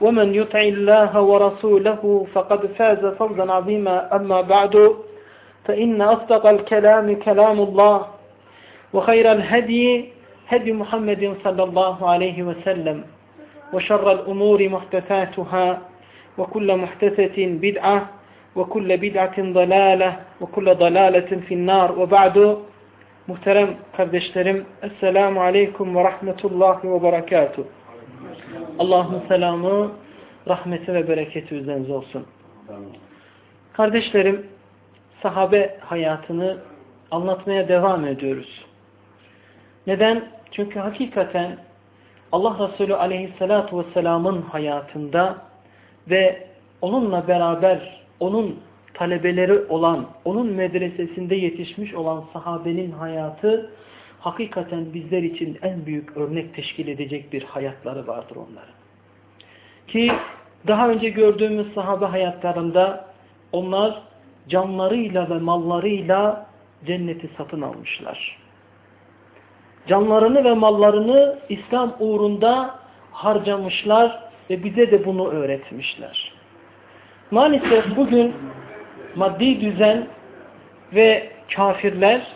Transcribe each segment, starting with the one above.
ومن يطع الله ورسوله فقد فاز فوزا عظيما أما بعد فإن أصدق الكلام كلام الله وخير الهدي هدي محمد صلى الله عليه وسلم وشر الأمور محدثاتها وكل محدثة بدعة وكل بدعة ضلالة وكل ضلالة في النار وبعد Muhterem kardeşlerim, Aleyküm ve Rahmetullahi ve Berekatuhu. Allah'ın selamı, rahmeti ve bereketi üzerinize olsun. Kardeşlerim, sahabe hayatını anlatmaya devam ediyoruz. Neden? Çünkü hakikaten Allah Resulü Aleyhisselatü Vesselam'ın hayatında ve onunla beraber onun talebeleri olan, onun medresesinde yetişmiş olan sahabenin hayatı hakikaten bizler için en büyük örnek teşkil edecek bir hayatları vardır onların. Ki daha önce gördüğümüz sahabe hayatlarında onlar canlarıyla ve mallarıyla cenneti satın almışlar. Canlarını ve mallarını İslam uğrunda harcamışlar ve bize de bunu öğretmişler. Maalesef bugün maddi düzen ve kafirler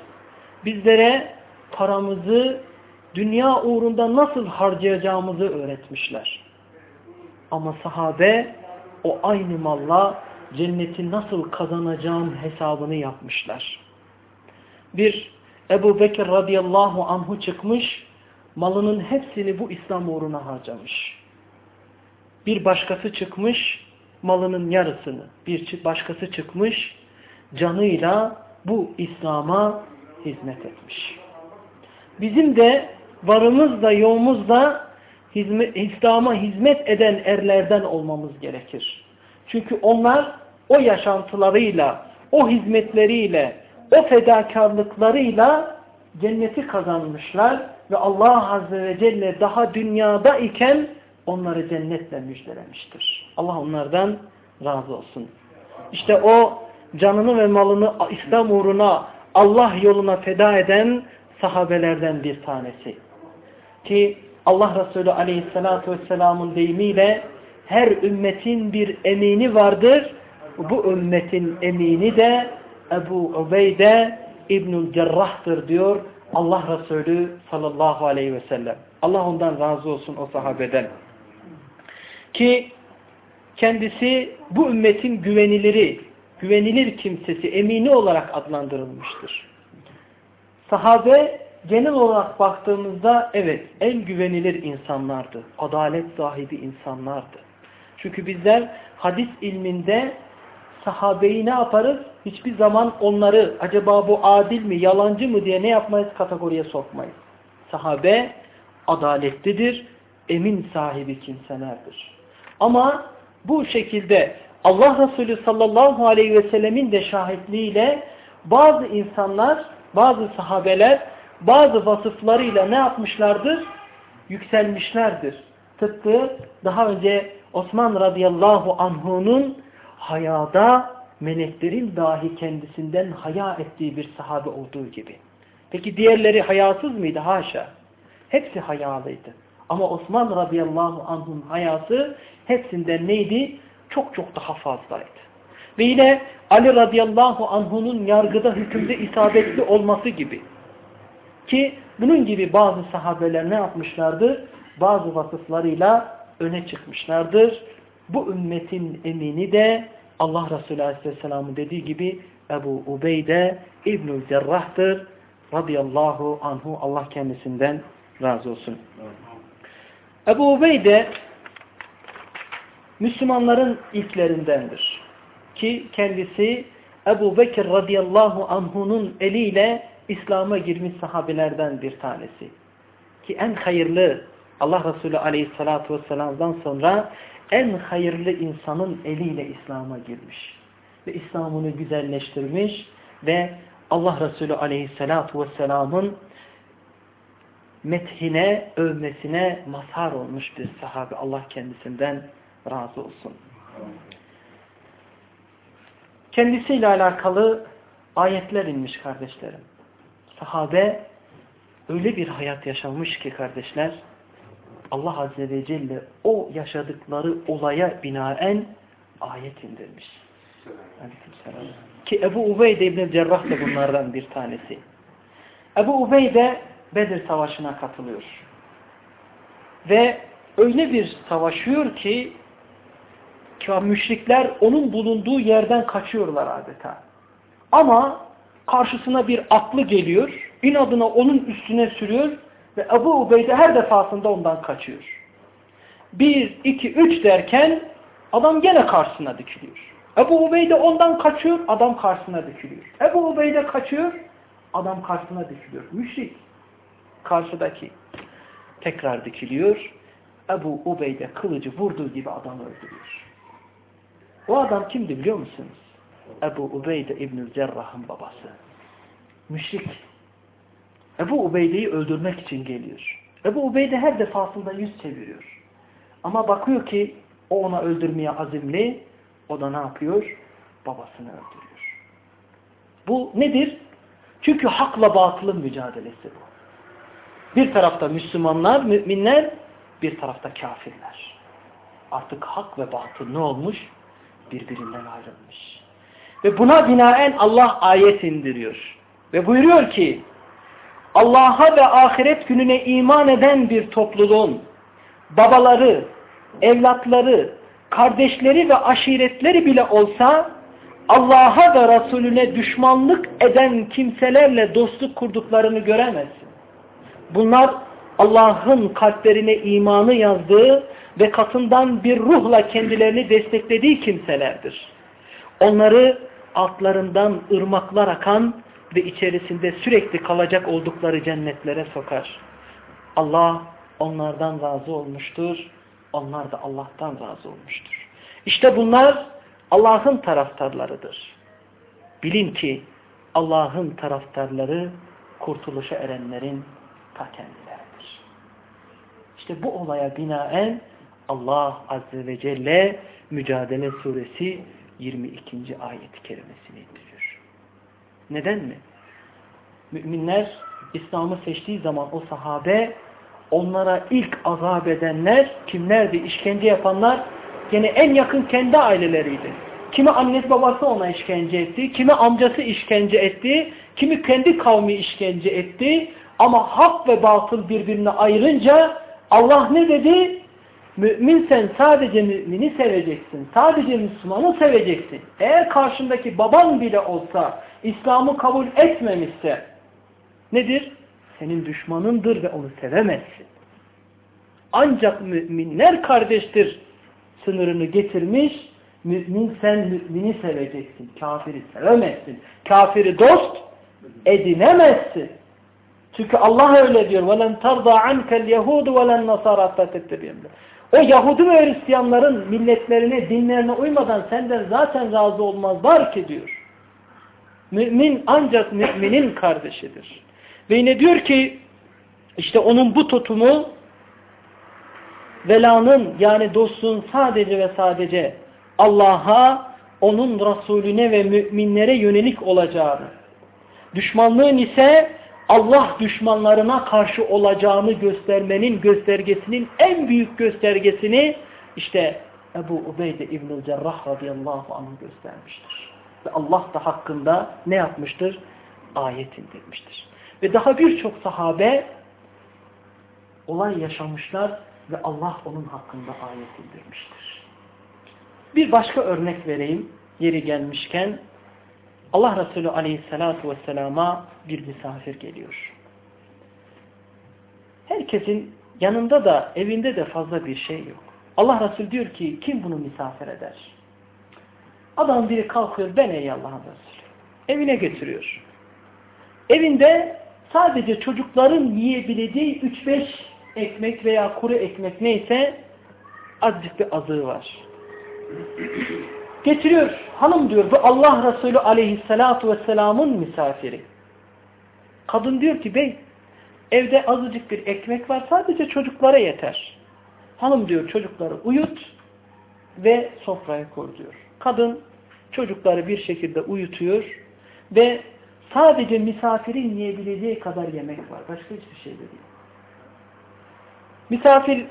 bizlere paramızı dünya uğrunda nasıl harcayacağımızı öğretmişler. Ama sahabe o aynı malla cenneti nasıl kazanacağın hesabını yapmışlar. Bir Ebu Bekir radıyallahu anhu çıkmış, malının hepsini bu İslam uğruna harcamış. Bir başkası çıkmış, malının yarısını, bir başkası çıkmış, canıyla bu İslam'a hizmet etmiş. Bizim de varımızla yoğumuzla hizmet, İslam'a hizmet eden erlerden olmamız gerekir. Çünkü onlar o yaşantılarıyla, o hizmetleriyle, o fedakarlıklarıyla cenneti kazanmışlar ve Allah Azze ve Celle daha dünyada iken onları cennetle müjdelemiştir. Allah onlardan razı olsun. İşte o canını ve malını İslam uğruna Allah yoluna feda eden sahabelerden bir tanesi. Ki Allah Resulü Aleyhisselatü vesselamın deyimiyle her ümmetin bir emini vardır. Bu ümmetin emini de Ebu Ubeyde İbnül Cerrah'tır diyor Allah Resulü sallallahu aleyhi ve sellem. Allah ondan razı olsun o sahabeden. Ki kendisi bu ümmetin güveniliri, güvenilir kimsesi, emini olarak adlandırılmıştır. Sahabe genel olarak baktığımızda evet en güvenilir insanlardı. Adalet sahibi insanlardı. Çünkü bizler hadis ilminde sahabeyi ne yaparız? Hiçbir zaman onları acaba bu adil mi, yalancı mı diye ne yapmayız? Kategoriye sokmayız. Sahabe adaletlidir, emin sahibi kimselerdir. Ama bu şekilde Allah Resulü sallallahu aleyhi ve sellemin de şahitliğiyle bazı insanlar, bazı sahabeler bazı vasıflarıyla ne yapmışlardır? Yükselmişlerdir. Tıpkı daha önce Osman radıyallahu anhu'nun hayada meleklerin dahi kendisinden haya ettiği bir sahabe olduğu gibi. Peki diğerleri hayasız mıydı? Haşa. Hepsi hayalıydı. Ama Osman radıyallahu anh'ın hayası hepsinden neydi? Çok çok daha fazlaydı. Ve yine Ali radıyallahu anh'unun yargıda hükümde isabetli olması gibi. Ki bunun gibi bazı sahabeler ne yapmışlardır? Bazı vasıflarıyla öne çıkmışlardır. Bu ümmetin emini de Allah Resulü Aleyhisselam'ın dediği gibi Ebu Ubeyde İbnül Cerrah'tır. Radıyallahu anhu Allah kendisinden razı olsun. Ebu Ubeyde Müslümanların ilklerindendir. Ki kendisi Ebu Bekir radıyallahu anhunun eliyle İslam'a girmiş sahabelerden bir tanesi. Ki en hayırlı Allah Resulü aleyhissalatu vesselam'dan sonra en hayırlı insanın eliyle İslam'a girmiş. Ve İslam'ını güzelleştirmiş ve Allah Resulü aleyhissalatu vesselamın methine, övmesine mazhar olmuş bir sahabe. Allah kendisinden razı olsun. Kendisiyle alakalı ayetler inmiş kardeşlerim. Sahabe öyle bir hayat yaşamış ki kardeşler, Allah Azze ve Celle o yaşadıkları olaya binaen ayet indirmiş. Ki Ebu Ubeyde İbn Cerrah da bunlardan bir tanesi. Ebu Ubeyde Bedir Savaşı'na katılıyor. Ve öyle bir savaşıyor ki müşrikler onun bulunduğu yerden kaçıyorlar adeta. Ama karşısına bir aklı geliyor, inadına onun üstüne sürüyor ve Ebu Ubeyde her defasında ondan kaçıyor. Bir, iki, üç derken adam gene karşısına dikiliyor. Ebu Ubeyde ondan kaçıyor, adam karşısına dikiliyor. Ebu Ubeyde kaçıyor, adam karşısına dikiliyor. Müşrik karşıdaki tekrar dikiliyor. Ebu Ubeyde kılıcı vurduğu gibi adamı öldürüyor. O adam kimdi biliyor musunuz? Ebu Ubeyde İbnül Cerrah'ın babası. Müşrik. Ebu Ubeyde'yi öldürmek için geliyor. Ebu Ubeyde her defasında yüz çeviriyor. Ama bakıyor ki o ona öldürmeye azimli. O da ne yapıyor? Babasını öldürüyor. Bu nedir? Çünkü hakla batılın mücadelesi bu. Bir tarafta Müslümanlar, müminler, bir tarafta kafirler. Artık hak ve batıl ne olmuş? Birbirinden ayrılmış. Ve buna binaen Allah ayet indiriyor. Ve buyuruyor ki Allah'a ve ahiret gününe iman eden bir topluluğun babaları, evlatları, kardeşleri ve aşiretleri bile olsa Allah'a ve Resulüne düşmanlık eden kimselerle dostluk kurduklarını göremezsin. Bunlar Allah'ın kalplerine imanı yazdığı ve katından bir ruhla kendilerini desteklediği kimselerdir. Onları altlarından ırmaklar akan ve içerisinde sürekli kalacak oldukları cennetlere sokar. Allah onlardan razı olmuştur. Onlar da Allah'tan razı olmuştur. İşte bunlar Allah'ın taraftarlarıdır. Bilin ki Allah'ın taraftarları kurtuluşa erenlerin ta kendileridir. İşte bu olaya binaen Allah Azze ve Celle Mücadele Suresi 22. ayet-i kerimesini indiriyor. Neden mi? Müminler İslam'ı seçtiği zaman o sahabe onlara ilk azap edenler kimlerdi? İşkence yapanlar gene en yakın kendi aileleriydi. Kimi annesi babası ona işkence etti, kimi amcası işkence etti, kimi kendi kavmi işkence etti. Ama hak ve batıl birbirine ayırınca Allah ne dedi? Mümin sen sadece mümini seveceksin. Sadece Müslümanı seveceksin. Eğer karşındaki baban bile olsa İslam'ı kabul etmemişse nedir? Senin düşmanındır ve onu sevemezsin. Ancak müminler kardeştir sınırını getirmiş. Mümin sen mümini seveceksin. Kafiri sevemezsin. Kafiri dost edinemezsin. Çünkü Allah öyle diyor. وَلَنْ تَرْضَى عَنْكَ الْيَهُودُ وَلَنْ نَصَارَ تَتَّبِيَمْ o Yahudi ve Hristiyanların milletlerine, dinlerine uymadan senden zaten razı olmazlar ki diyor. Mümin ancak müminin kardeşidir. Ve yine diyor ki işte onun bu tutumu velanın yani dostluğun sadece ve sadece Allah'a, onun Resulüne ve müminlere yönelik olacağını, düşmanlığın ise Allah düşmanlarına karşı olacağını göstermenin göstergesinin en büyük göstergesini işte Ebu Ubeyde İbn-i Cerrah radıyallahu anh göstermiştir. Ve Allah da hakkında ne yapmıştır? Ayet indirmiştir. Ve daha birçok sahabe olay yaşamışlar ve Allah onun hakkında ayet indirmiştir. Bir başka örnek vereyim yeri gelmişken Allah Resulü aleyhissalatu vesselama bir misafir geliyor. Herkesin yanında da evinde de fazla bir şey yok. Allah Resulü diyor ki kim bunu misafir eder? Adam biri kalkıyor ben ey Allah'ın Resulü. Evine getiriyor. Evinde sadece çocukların yiyebileceği 3-5 ekmek veya kuru ekmek neyse azıcık bir azığı var. Getiriyor. Hanım diyor bu Allah Resulü aleyhissalatu vesselamın misafiri. Kadın diyor ki bey evde azıcık bir ekmek var sadece çocuklara yeter. Hanım diyor çocukları uyut ve sofraya koy diyor. Kadın çocukları bir şekilde uyutuyor ve sadece misafirin yiyebileceği kadar yemek var. Başka hiçbir şey de değil. Misafir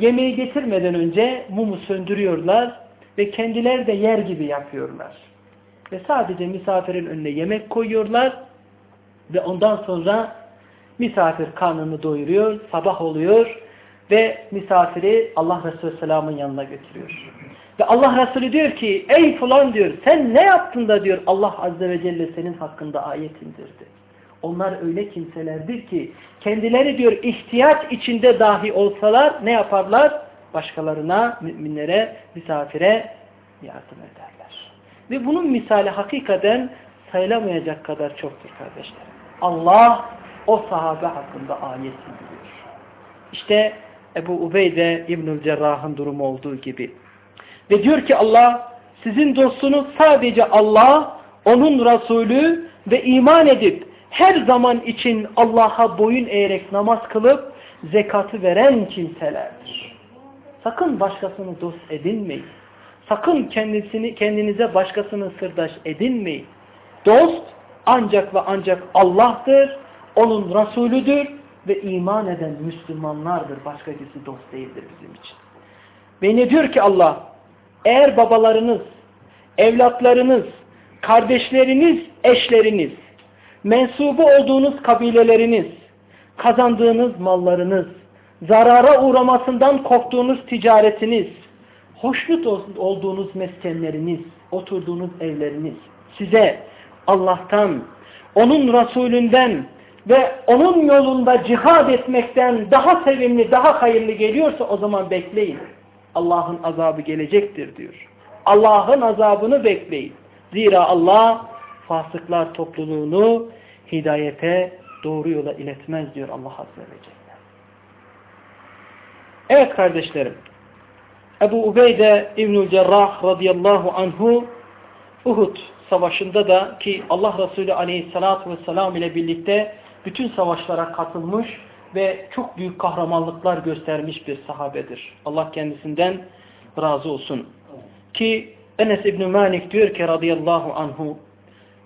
yemeği getirmeden önce mumu söndürüyorlar ve kendileri de yer gibi yapıyorlar. Ve sadece misafirin önüne yemek koyuyorlar ve ondan sonra misafir karnını doyuruyor, sabah oluyor ve misafiri Allah Resulü Selam'ın yanına götürüyor. Ve Allah Resulü diyor ki ey falan diyor sen ne yaptın da diyor Allah Azze ve Celle senin hakkında ayet indirdi. Onlar öyle kimselerdir ki kendileri diyor ihtiyaç içinde dahi olsalar ne yaparlar? Başkalarına, müminlere, misafire yardım ederler. Ve bunun misali hakikaten sayılamayacak kadar çoktur kardeşler. Allah o sahabe hakkında ayet indiriyor. İşte Ebu Ubeyde İbnül Cerrah'ın durumu olduğu gibi. Ve diyor ki Allah sizin dostunuz sadece Allah, onun Resulü ve iman edip her zaman için Allah'a boyun eğerek namaz kılıp zekatı veren kimselerdir. Sakın başkasını dost edinmeyin. Sakın kendisini kendinize başkasını sırdaş edinmeyin. Dost ancak ve ancak Allah'tır, onun Resulüdür ve iman eden Müslümanlardır. Başka birisi dost değildir bizim için. Ve ne diyor ki Allah? Eğer babalarınız, evlatlarınız, kardeşleriniz, eşleriniz, mensubu olduğunuz kabileleriniz, kazandığınız mallarınız, zarara uğramasından korktuğunuz ticaretiniz, hoşnut olduğunuz meskenleriniz, oturduğunuz evleriniz size Allah'tan, onun Resulünden ve onun yolunda cihad etmekten daha sevimli, daha hayırlı geliyorsa o zaman bekleyin. Allah'ın azabı gelecektir diyor. Allah'ın azabını bekleyin. Zira Allah fasıklar topluluğunu hidayete doğru yola iletmez diyor Allah Azze ve Celle. Evet kardeşlerim. Ebu Ubeyde İbnül Cerrah radıyallahu anhu Uhud savaşında da ki Allah Resulü aleyhissalatu vesselam ile birlikte bütün savaşlara katılmış ve çok büyük kahramanlıklar göstermiş bir sahabedir. Allah kendisinden razı olsun. Ki Enes İbni Malik diyor ki radıyallahu anhu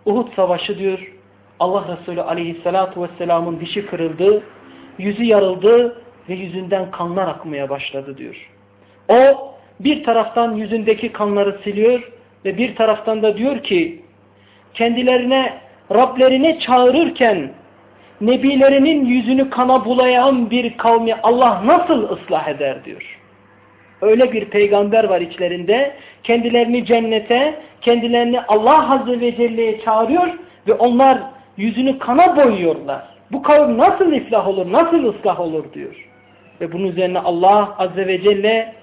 Uhud savaşı diyor Allah Resulü aleyhissalatu vesselamın dişi kırıldı, yüzü yarıldı ve yüzünden kanlar akmaya başladı diyor. O bir taraftan yüzündeki kanları siliyor ve bir taraftan da diyor ki kendilerine Rablerine çağırırken nebilerinin yüzünü kana bulayan bir kavmi Allah nasıl ıslah eder diyor. Öyle bir peygamber var içlerinde kendilerini cennete, kendilerini Allah Azze ve Celle'ye çağırıyor ve onlar yüzünü kana boyuyorlar. Bu kavim nasıl iflah olur, nasıl ıslah olur diyor. Ve bunun üzerine Allah Azze ve Celle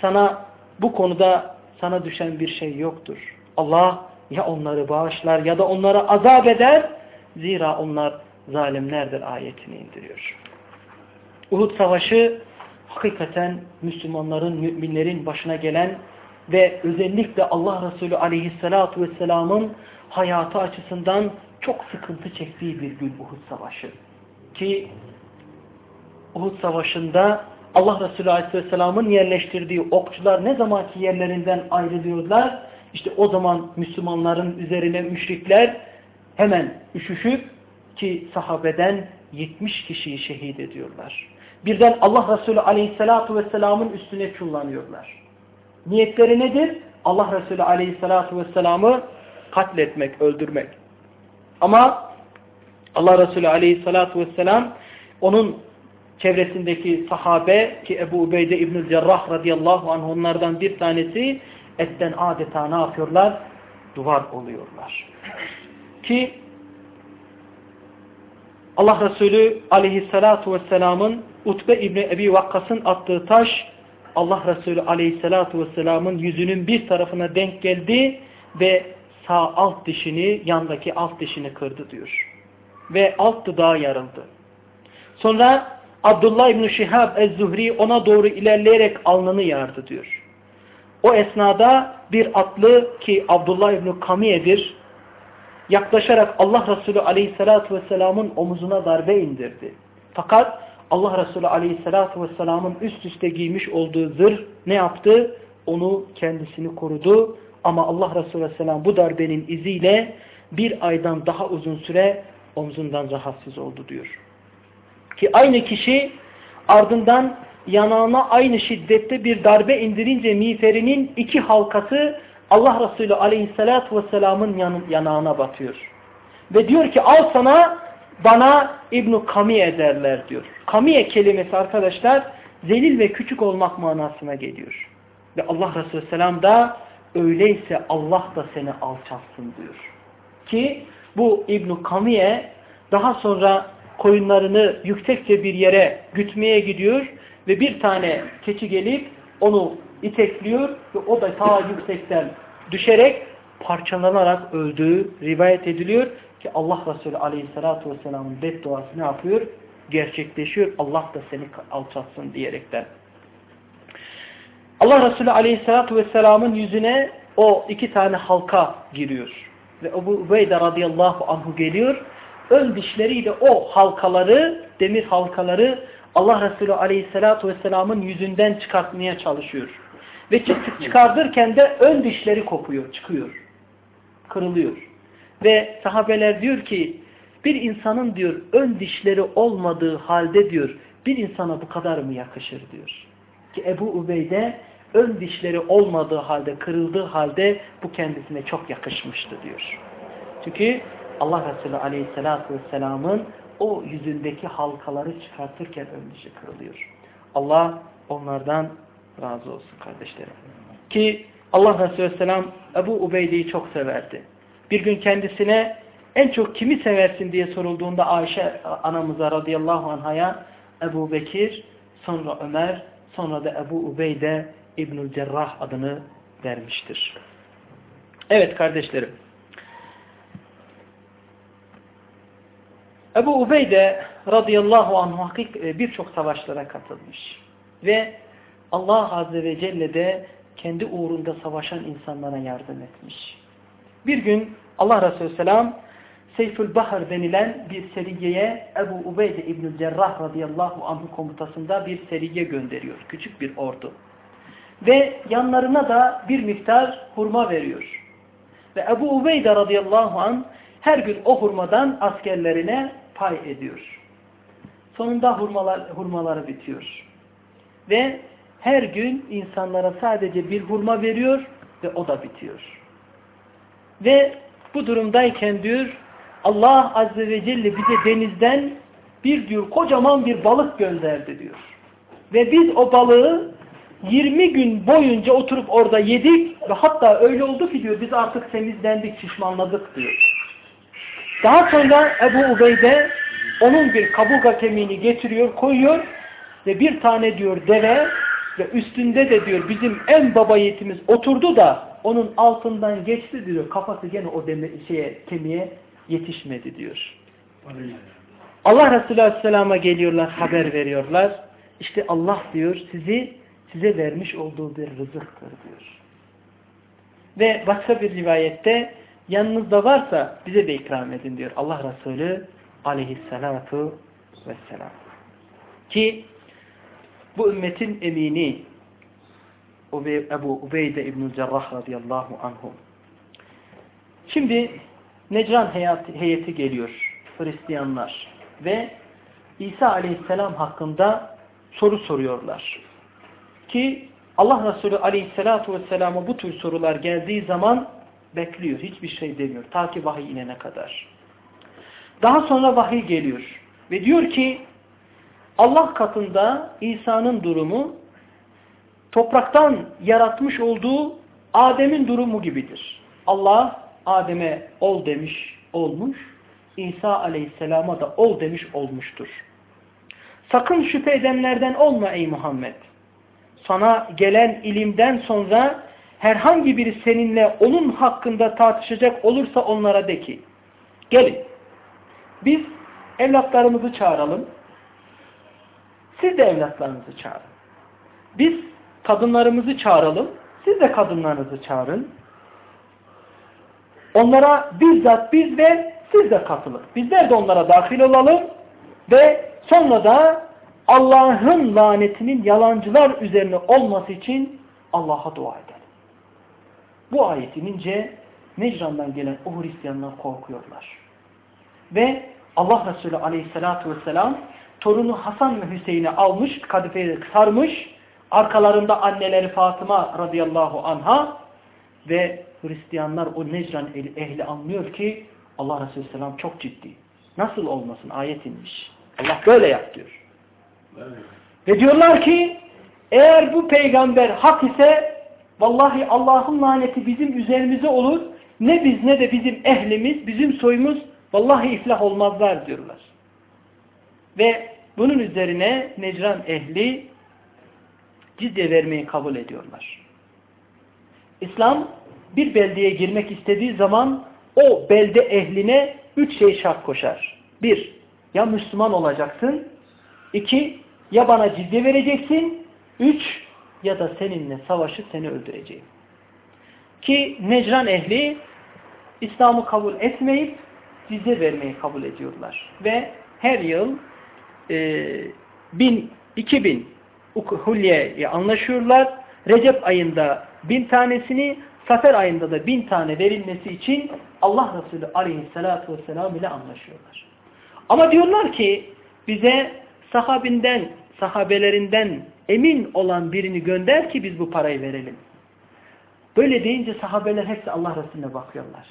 sana bu konuda sana düşen bir şey yoktur. Allah ya onları bağışlar ya da onları azap eder. Zira onlar zalimlerdir ayetini indiriyor. Uhud Savaşı hakikaten Müslümanların, müminlerin başına gelen ve özellikle Allah Resulü aleyhissalatu vesselamın hayatı açısından çok sıkıntı çektiği bir gün Uhud Savaşı. Ki Uhud Savaşı'nda Allah Resulü Aleyhisselam'ın yerleştirdiği okçular ne zamanki yerlerinden ayrılıyorlar, işte o zaman Müslümanların üzerine müşrikler hemen üşüşüp ki sahabeden 70 kişiyi şehit ediyorlar. Birden Allah Resulü Aleyhisselatü Vesselam'ın üstüne çullanıyorlar. Niyetleri nedir? Allah Resulü Aleyhisselatü Vesselam'ı katletmek, öldürmek. Ama Allah Resulü Aleyhisselatü Vesselam onun çevresindeki sahabe ki Ebu Ubeyde İbnül Cerrah radıyallahu anh onlardan bir tanesi etten adeta ne yapıyorlar? duvar oluyorlar. Ki Allah Resulü aleyhissalatu vesselamın Utbe İbni Ebi Vakkas'ın attığı taş Allah Resulü aleyhissalatu vesselamın yüzünün bir tarafına denk geldi ve sağ alt dişini, yandaki alt dişini kırdı diyor. Ve alt dudağı yarıldı. Sonra Abdullah İbni Şihab Ez-Zuhri ona doğru ilerleyerek alnını yardı diyor. O esnada bir atlı ki Abdullah İbni Kamiye'dir yaklaşarak Allah Resulü Aleyhisselatü Vesselam'ın omuzuna darbe indirdi. Fakat Allah Resulü Aleyhisselatü Vesselam'ın üst üste giymiş olduğu zırh ne yaptı? Onu kendisini korudu. Ama Allah Resulü Aleyhisselam bu darbenin iziyle bir aydan daha uzun süre omzundan rahatsız oldu diyor. Ki aynı kişi ardından yanağına aynı şiddette bir darbe indirince miğferinin iki halkası Allah Resulü aleyhissalatü vesselamın yanağına batıyor. Ve diyor ki al sana bana İbn-i Kamiye derler diyor. Kamiye kelimesi arkadaşlar zelil ve küçük olmak manasına geliyor. Ve Allah Resulü selam da öyleyse Allah da seni alçaltsın diyor. Ki bu İbn-i Kamiye daha sonra koyunlarını yüksekçe bir yere gütmeye gidiyor ve bir tane keçi gelip onu itekliyor ve o da ta yüksekten düşerek parçalanarak öldüğü rivayet ediliyor ki Allah Resulü Aleyhisselatü Vesselam'ın bedduası ne yapıyor? Gerçekleşiyor. Allah da seni alçatsın diyerekten. Allah Resulü Aleyhisselatü Vesselam'ın yüzüne o iki tane halka giriyor. Ve Ebu Ubeyde radıyallahu anhu geliyor. Ön dişleriyle o halkaları, demir halkaları Allah Resulü Aleyhisselatü Vesselam'ın yüzünden çıkartmaya çalışıyor. Ve çıkardırken de ön dişleri kopuyor, çıkıyor. Kırılıyor. Ve sahabeler diyor ki bir insanın diyor ön dişleri olmadığı halde diyor bir insana bu kadar mı yakışır diyor. Ki Ebu Ubeyde ön dişleri olmadığı halde kırıldığı halde bu kendisine çok yakışmıştı diyor. Çünkü Allah Resulü Aleyhisselatü Vesselam'ın o yüzündeki halkaları çıkartırken ön dişi kırılıyor. Allah onlardan razı olsun kardeşlerim. Ki Allah Resulü Aleyhisselam Ebu Ubeyde'yi çok severdi. Bir gün kendisine en çok kimi seversin diye sorulduğunda Ayşe anamıza radıyallahu anhaya Ebu Bekir, sonra Ömer, sonra da Ebu Ubeyde İbnül Cerrah adını vermiştir. Evet kardeşlerim. Ebu Ubeyde radıyallahu anh e, birçok savaşlara katılmış. Ve Allah Azze ve Celle de kendi uğrunda savaşan insanlara yardım etmiş. Bir gün Allah Resulü Selam Seyfül Bahar denilen bir seriyeye Ebu Ubeyde İbnül Cerrah radıyallahu anh komutasında bir seriye gönderiyor. Küçük bir ordu. Ve yanlarına da bir miktar hurma veriyor. Ve Ebu Ubeyde radıyallahu anh her gün o hurmadan askerlerine pay ediyor. Sonunda hurmalar, hurmaları bitiyor. Ve her gün insanlara sadece bir hurma veriyor ve o da bitiyor. Ve bu durumdayken diyor Allah Azze ve Celle bize denizden bir diyor kocaman bir balık gönderdi diyor. Ve biz o balığı 20 gün boyunca oturup orada yedik ve hatta öyle oldu ki diyor biz artık temizlendik, şişmanladık diyor. Daha sonra Ebu Ubeyde onun bir kaburga kemiğini getiriyor, koyuyor ve bir tane diyor deve ve üstünde de diyor bizim en baba yetimiz oturdu da onun altından geçti diyor. Kafası gene o deme, şeye, kemiğe yetişmedi diyor. Allah Resulü Aleyhisselam'a geliyorlar, haber veriyorlar. İşte Allah diyor sizi size vermiş olduğu bir rızıktır diyor. Ve başka bir rivayette yanınızda varsa bize de ikram edin diyor Allah Resulü aleyhissalatu vesselam. Ki bu ümmetin emini Ebu Ubeyde İbnül Cerrah radıyallahu anhu. Şimdi Necran heyeti geliyor. Hristiyanlar. Ve İsa aleyhisselam hakkında soru soruyorlar. Ki Allah Resulü aleyhissalatu vesselama bu tür sorular geldiği zaman bekliyor. Hiçbir şey demiyor. Ta ki vahiy inene kadar. Daha sonra vahiy geliyor. Ve diyor ki Allah katında İsa'nın durumu topraktan yaratmış olduğu Adem'in durumu gibidir. Allah Adem'e ol demiş olmuş, İsa aleyhisselama da ol demiş olmuştur. Sakın şüphe edenlerden olma ey Muhammed. Sana gelen ilimden sonra herhangi biri seninle onun hakkında tartışacak olursa onlara de ki, gelin biz evlatlarımızı çağıralım, siz de evlatlarınızı çağırın. Biz kadınlarımızı çağıralım, siz de kadınlarınızı çağırın. Onlara bizzat biz ve siz de katılın. Bizler de onlara dahil olalım ve sonra da Allah'ın lanetinin yalancılar üzerine olması için Allah'a dua edelim. Bu ayet inince Necran'dan gelen o Hristiyanlar korkuyorlar. Ve Allah Resulü aleyhissalatu vesselam torunu Hasan ve Hüseyin'i almış, kadifeyi sarmış, arkalarında anneleri Fatıma radıyallahu anha ve Hristiyanlar o Necran ehli anlıyor ki Allah Resulü Selam çok ciddi. Nasıl olmasın ayet inmiş. Allah böyle yap diyor. Evet. Ve diyorlar ki eğer bu peygamber hak ise vallahi Allah'ın laneti bizim üzerimize olur. Ne biz ne de bizim ehlimiz, bizim soyumuz vallahi iflah olmazlar diyorlar. Ve bunun üzerine Necran ehli cizye vermeyi kabul ediyorlar. İslam bir beldeye girmek istediği zaman o belde ehline üç şey şart koşar. Bir, ya Müslüman olacaksın. İki, ya bana cizye vereceksin. Üç, ya da seninle savaşıp seni öldüreceğim. Ki Necran ehli İslam'ı kabul etmeyip cizye vermeyi kabul ediyorlar. Ve her yıl e, bin, iki bin hulyeyi anlaşıyorlar. Recep ayında bin tanesini, Safer ayında da bin tane verilmesi için Allah Resulü aleyhissalatu vesselam ile anlaşıyorlar. Ama diyorlar ki bize sahabinden, sahabelerinden emin olan birini gönder ki biz bu parayı verelim. Böyle deyince sahabeler hepsi Allah Resulüne bakıyorlar.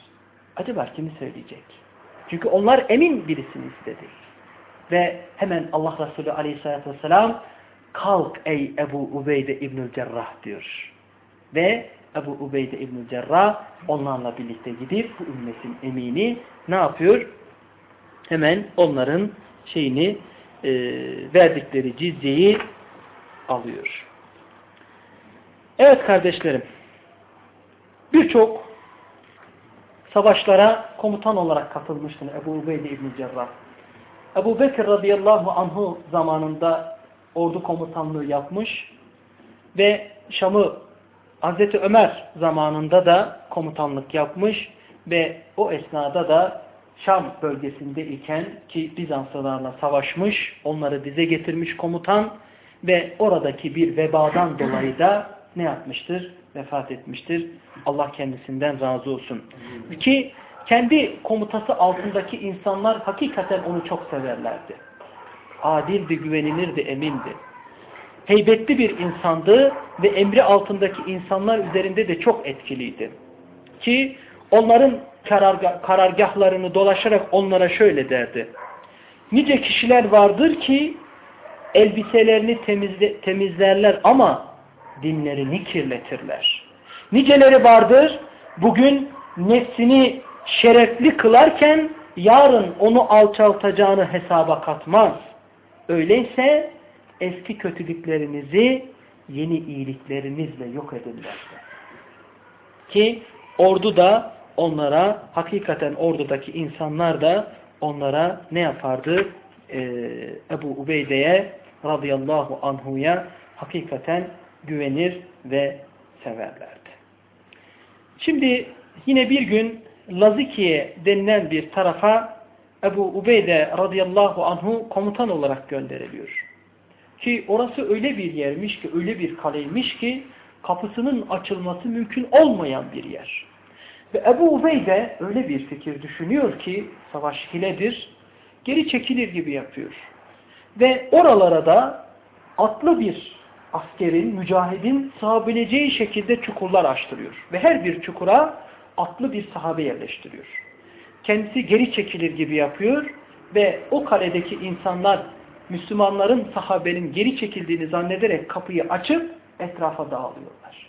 Acaba kimi söyleyecek? Çünkü onlar emin birisini istedi. Ve hemen Allah Resulü aleyhissalatü vesselam kalk ey Ebu Ubeyde İbnül Cerrah diyor. Ve Ebu Ubeyde İbnül Cerrah onlarla birlikte gidip bu ümmetin emini ne yapıyor? Hemen onların şeyini e, verdikleri cizyeyi alıyor. Evet kardeşlerim birçok savaşlara komutan olarak katılmıştır Ebu Ubeyde İbn Cerrah. Ebu Bekir radıyallahu anhu zamanında ordu komutanlığı yapmış ve Şam'ı Hazreti Ömer zamanında da komutanlık yapmış ve o esnada da Şam bölgesinde iken ki Bizanslılarla savaşmış, onları dize getirmiş komutan ve oradaki bir vebadan dolayı da ne yapmıştır? Vefat etmiştir. Allah kendisinden razı olsun. Ki kendi komutası altındaki insanlar hakikaten onu çok severlerdi. Adildi, güvenilirdi, emindi. Heybetli bir insandı ve emri altındaki insanlar üzerinde de çok etkiliydi. Ki onların karargah, karargahlarını dolaşarak onlara şöyle derdi. Nice kişiler vardır ki elbiselerini temizle, temizlerler ama dinlerini kirletirler. Niceleri vardır bugün nefsini şerefli kılarken yarın onu alçaltacağını hesaba katmaz. Öyleyse eski kötülüklerinizi yeni iyiliklerinizle yok edinler. Ki ordu da onlara hakikaten ordudaki insanlar da onlara ne yapardı? Ee, Ebu Ubeyde'ye radıyallahu anhuya hakikaten güvenir ve severlerdi. Şimdi yine bir gün Lazikiye denilen bir tarafa Ebu Ubeyde radıyallahu anhu komutan olarak gönderiliyor. Ki orası öyle bir yermiş ki, öyle bir kaleymiş ki kapısının açılması mümkün olmayan bir yer. Ve Ebu Ubeyde öyle bir fikir düşünüyor ki savaş hiledir, geri çekilir gibi yapıyor. Ve oralara da atlı bir askerin, mücahidin sığabileceği şekilde çukurlar açtırıyor. Ve her bir çukura atlı bir sahabe yerleştiriyor. Kendisi geri çekilir gibi yapıyor ve o kaledeki insanlar Müslümanların sahabenin geri çekildiğini zannederek kapıyı açıp etrafa dağılıyorlar.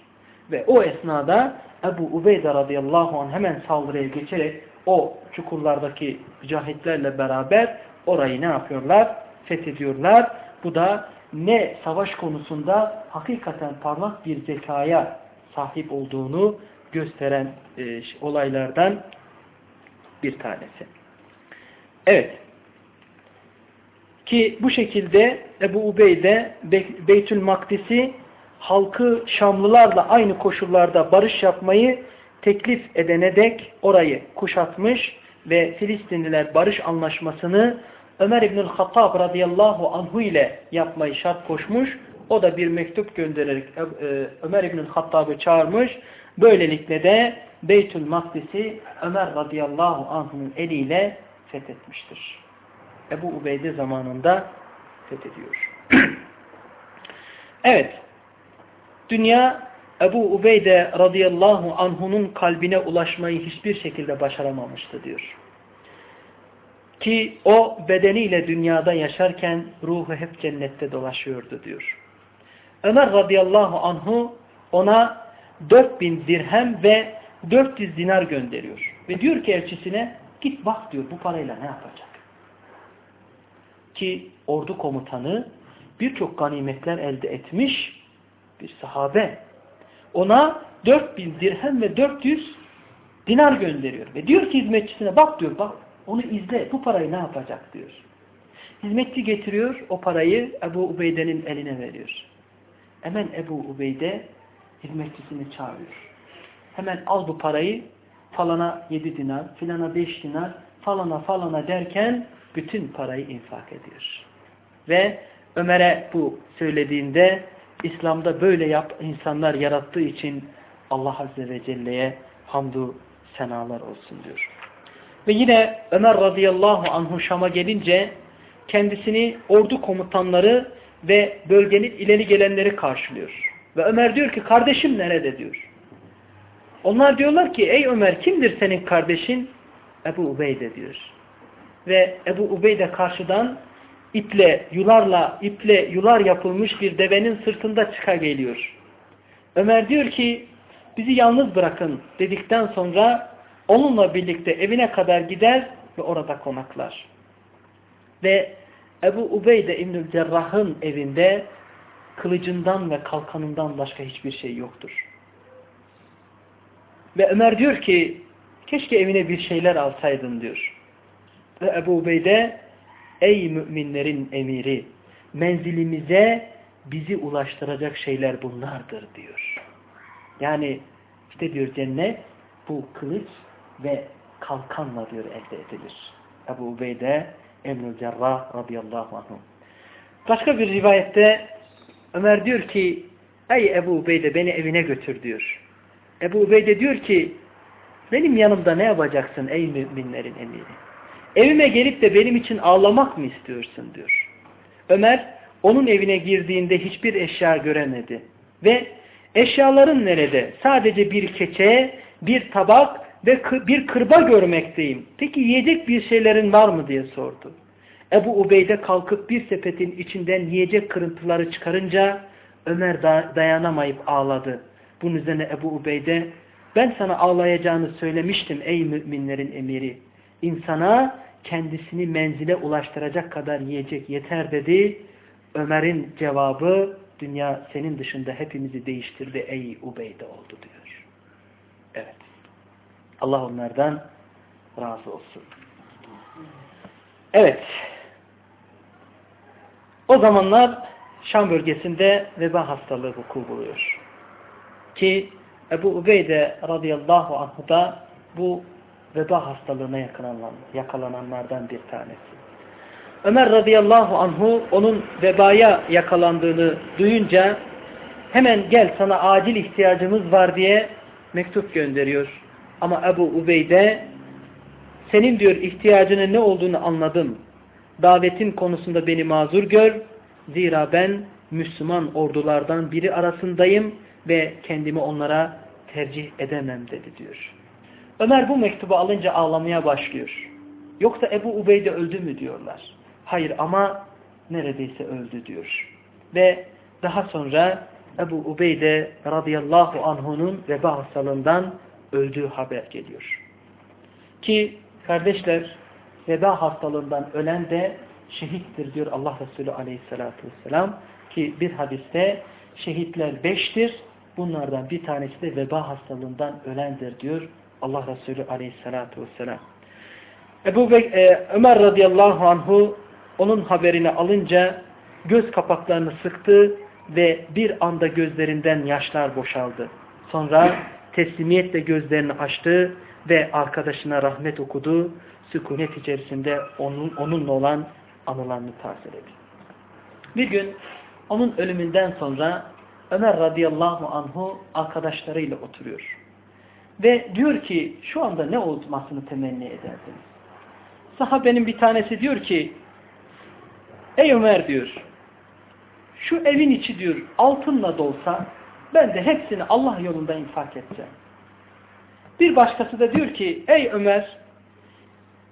Ve o esnada Ebu Ubeyde radıyallahu anh hemen saldırıya geçerek o çukurlardaki mücahitlerle beraber orayı ne yapıyorlar? Fethediyorlar. Bu da ne savaş konusunda hakikaten parlak bir zekaya sahip olduğunu gösteren e, olaylardan bir tanesi. Evet. Ki bu şekilde Ebu Ubeyde Beytül Makdis'i halkı Şamlılarla aynı koşullarda barış yapmayı teklif edene dek orayı kuşatmış ve Filistinliler barış anlaşmasını Ömer İbnül Hattab radıyallahu anhu ile yapmayı şart koşmuş. O da bir mektup göndererek e, Ömer İbnül Hattab'ı çağırmış. Böylelikle de Beytül Makdis'i Ömer radıyallahu anh'ın eliyle fethetmiştir. Ebu Ubeyde zamanında fethediyor. evet. Dünya Ebu Ubeyde radıyallahu anhunun kalbine ulaşmayı hiçbir şekilde başaramamıştı diyor. Ki o bedeniyle dünyada yaşarken ruhu hep cennette dolaşıyordu diyor. Ömer radıyallahu anhu ona 4000 dirhem ve 400 dinar gönderiyor. Ve diyor ki elçisine git bak diyor bu parayla ne yapacak? Ki ordu komutanı birçok ganimetler elde etmiş bir sahabe. Ona 4000 dirhem ve 400 dinar gönderiyor. Ve diyor ki hizmetçisine bak diyor bak onu izle bu parayı ne yapacak diyor. Hizmetçi getiriyor o parayı Ebu Ubeyde'nin eline veriyor. Hemen Ebu Ubeyde hizmetçisini çağırıyor. Hemen al bu parayı falana 7 dinar, filana 5 dinar, falana falana derken bütün parayı infak ediyor. Ve Ömer'e bu söylediğinde İslam'da böyle yap, insanlar yarattığı için Allah Azze ve Celle'ye hamdu senalar olsun diyor. Ve yine Ömer radıyallahu anhu Şam'a gelince kendisini ordu komutanları ve bölgenin ileri gelenleri karşılıyor. Ve Ömer diyor ki kardeşim nerede diyor. Onlar diyorlar ki ey Ömer kimdir senin kardeşin? Ebu Ubeyde diyor. Ve Ebu Ubeyde karşıdan iple, yularla, iple yular yapılmış bir devenin sırtında çıka geliyor. Ömer diyor ki bizi yalnız bırakın dedikten sonra onunla birlikte evine kadar gider ve orada konaklar. Ve Ebu Ubeyde İbnül Cerrah'ın evinde kılıcından ve kalkanından başka hiçbir şey yoktur. Ve Ömer diyor ki keşke evine bir şeyler alsaydın diyor. Ve Ebu Ubeyde ey müminlerin emiri menzilimize bizi ulaştıracak şeyler bunlardır diyor. Yani işte diyor cennet bu kılıç ve kalkanla diyor elde edilir. Ebu Ubeyde Emre Cerrah radıyallahu anh. Başka bir rivayette Ömer diyor ki ey Ebu Ubeyde beni evine götür diyor. Ebu Ubeyde diyor ki benim yanımda ne yapacaksın ey müminlerin emiri? Evime gelip de benim için ağlamak mı istiyorsun diyor. Ömer onun evine girdiğinde hiçbir eşya göremedi. Ve eşyaların nerede? Sadece bir keçe, bir tabak ve bir kırba görmekteyim. Peki yiyecek bir şeylerin var mı diye sordu. Ebu Ubeyde kalkıp bir sepetin içinden yiyecek kırıntıları çıkarınca Ömer dayanamayıp ağladı. Bunun üzerine Ebu Ubeyde ben sana ağlayacağını söylemiştim ey müminlerin emiri. İnsana kendisini menzile ulaştıracak kadar yiyecek yeter dedi. Ömer'in cevabı dünya senin dışında hepimizi değiştirdi ey Ubeyde oldu diyor. Evet. Allah onlardan razı olsun. Evet. O zamanlar Şam bölgesinde veba hastalığı vuku buluyor. Ki Ebu Ubeyde radıyallahu anh da bu veba hastalığına yakalananlardan bir tanesi. Ömer radıyallahu anhu onun vebaya yakalandığını duyunca hemen gel sana acil ihtiyacımız var diye mektup gönderiyor. Ama Ebu Ubeyde senin diyor ihtiyacının ne olduğunu anladım. Davetin konusunda beni mazur gör. Zira ben Müslüman ordulardan biri arasındayım ve kendimi onlara tercih edemem dedi diyor. Ömer bu mektubu alınca ağlamaya başlıyor. Yoksa Ebu Ubeyde öldü mü diyorlar. Hayır ama neredeyse öldü diyor. Ve daha sonra Ebu Ubeyde radıyallahu anh'unun veba hastalığından öldüğü haber geliyor. Ki kardeşler veba hastalığından ölen de şehittir diyor Allah Resulü aleyhissalatü vesselam. Ki bir hadiste şehitler beştir. Bunlardan bir tanesi de veba hastalığından ölendir diyor Allah Resulü aleyhissalatü vesselam. Ebu Bek e, Ömer radıyallahu anhu onun haberini alınca göz kapaklarını sıktı ve bir anda gözlerinden yaşlar boşaldı. Sonra teslimiyetle gözlerini açtı ve arkadaşına rahmet okudu. Sükunet içerisinde onun, onunla olan anılarını tazeledi. Bir gün onun ölümünden sonra Ömer radıyallahu anhu arkadaşlarıyla oturuyor. Ve diyor ki şu anda ne olmasını temenni ederdiniz? Sahabenin bir tanesi diyor ki Ey Ömer diyor şu evin içi diyor altınla dolsa ben de hepsini Allah yolunda infak edeceğim. Bir başkası da diyor ki ey Ömer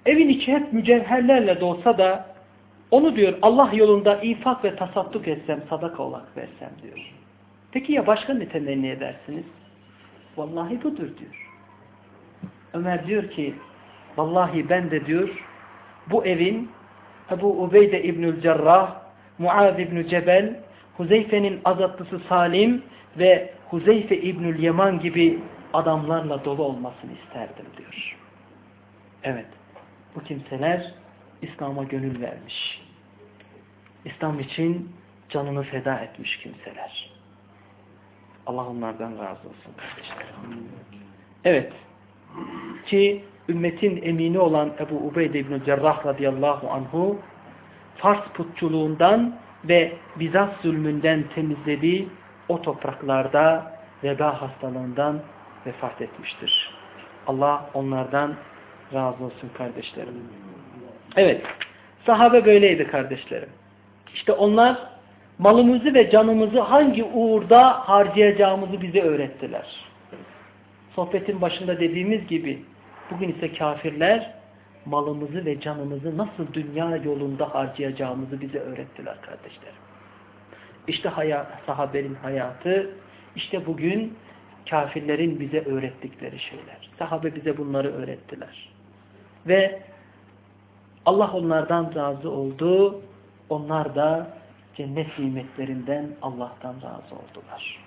evin içi hep mücevherlerle dolsa da onu diyor Allah yolunda infak ve tasadduk etsem sadaka olarak versem diyor. Peki ya başka ne temenni edersiniz? Vallahi budur diyor. Ömer diyor ki vallahi ben de diyor bu evin Ebu Ubeyde İbnül Cerrah, Muaz İbnü Cebel, Huzeyfe'nin azatlısı Salim ve Huzeyfe İbnül Yaman gibi adamlarla dolu olmasını isterdim diyor. Evet, bu kimseler İslam'a gönül vermiş. İslam için canını feda etmiş kimseler. Allah onlardan razı olsun kardeşlerim. Evet, ki ümmetin emini olan Ebu Ubeyde İbn-i Cerrah radıyallahu anhu Fars putçuluğundan ve Bizans zulmünden temizlediği o topraklarda veba hastalığından vefat etmiştir. Allah onlardan razı olsun kardeşlerim. Evet, sahabe böyleydi kardeşlerim. İşte onlar malımızı ve canımızı hangi uğurda harcayacağımızı bize öğrettiler. Sohbetin başında dediğimiz gibi Bugün ise kafirler malımızı ve canımızı nasıl dünya yolunda harcayacağımızı bize öğrettiler kardeşlerim. İşte hayat, sahabenin hayatı, işte bugün kafirlerin bize öğrettikleri şeyler. Sahabe bize bunları öğrettiler. Ve Allah onlardan razı oldu, onlar da cennet nimetlerinden Allah'tan razı oldular.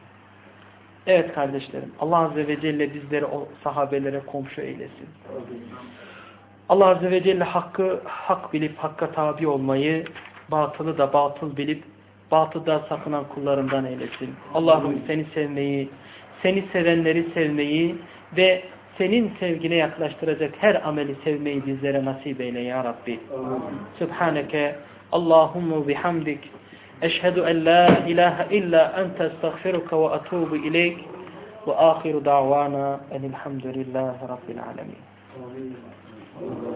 Evet kardeşlerim Allah Azze ve Celle bizleri o sahabelere komşu eylesin. Allah Azze ve Celle hakkı hak bilip hakka tabi olmayı, batılı da batıl bilip batıda sakınan kullarından eylesin. Allah'ım seni sevmeyi, seni sevenleri sevmeyi ve senin sevgine yaklaştıracak her ameli sevmeyi bizlere nasip eyle ya Rabbi. Subhaneke Allahumma bihamdik. Eşhedü en la ilahe illa ente estağfiruka ve etubu ileyk. Ve ahiru davana enilhamdülillahi rabbil alemin. Amin. Amen.